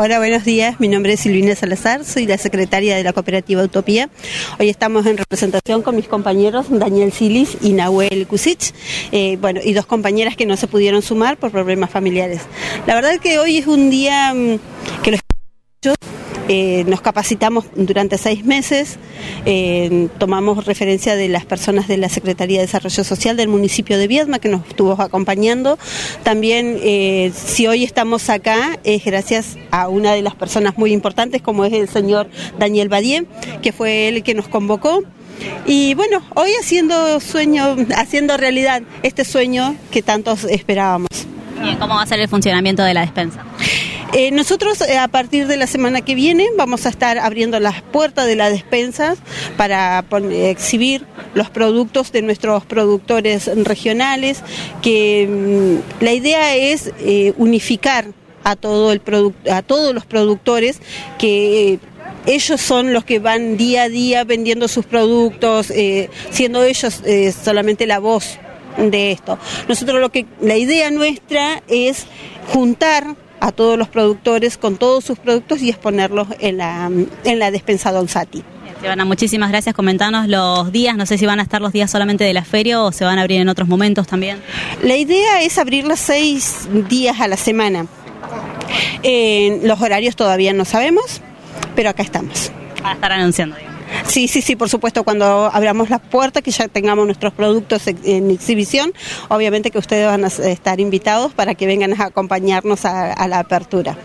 Hola, buenos días. Mi nombre es Silvina Salazar, soy la secretaria de la cooperativa Utopía. Hoy estamos en representación con mis compañeros Daniel Silis y Nahuel Kusic, eh, bueno, y dos compañeras que no se pudieron sumar por problemas familiares. La verdad que hoy es un día mm, que los eh, nos capacitamos durante seis meses, eh, tomamos referencia de las personas de la Secretaría de Desarrollo Social del municipio de Viedma que nos estuvo acompañando. También, eh, si hoy estamos acá, es gracias a una de las personas muy importantes, como es el señor Daniel Badier, que fue el que nos convocó. Y bueno, hoy haciendo sueño, haciendo realidad este sueño que tantos esperábamos. ¿Cómo va a ser el funcionamiento de la despensa? Eh, nosotros eh, a partir de la semana que viene vamos a estar abriendo las puertas de las despensas para exhibir los productos de nuestros productores regionales, que mm, la idea es eh, unificar a, todos los productores que ellos son los que van día a día vendiendo sus productos, siendo ellos solamente la voz de esto. Nosotros lo que la idea nuestra es juntar a todos los productores con todos sus productos y exponerlos en la, en la despensa Don Sati. Silvana, muchísimas gracias. Comentanos los días, no sé si van a estar los días solamente de la feria o se van a abrir en otros momentos también. La idea es abrirlas seis días a la semana. los horarios todavía no sabemos, pero acá estamos. Para estar anunciando. Sí, sí, sí, por supuesto, cuando abramos las puertas, que ya tengamos nuestros productos en exhibición, obviamente que ustedes van a estar invitados para que vengan a acompañarnos a la apertura.